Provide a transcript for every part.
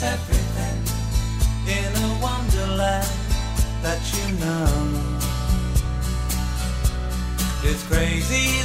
It's everything in a wonderland that you know. It's crazy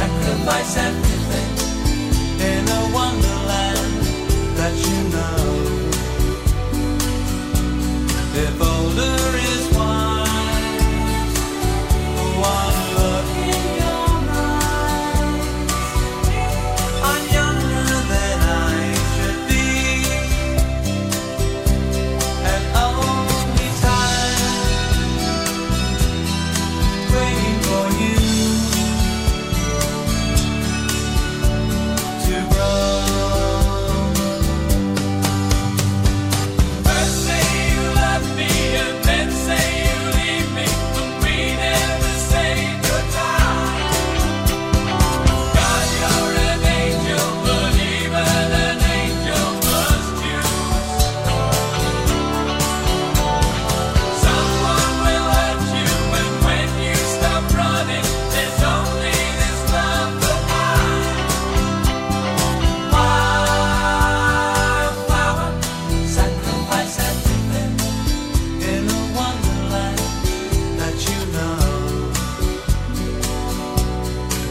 sacrifice everything in a wonderland that you know. If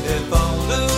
devant le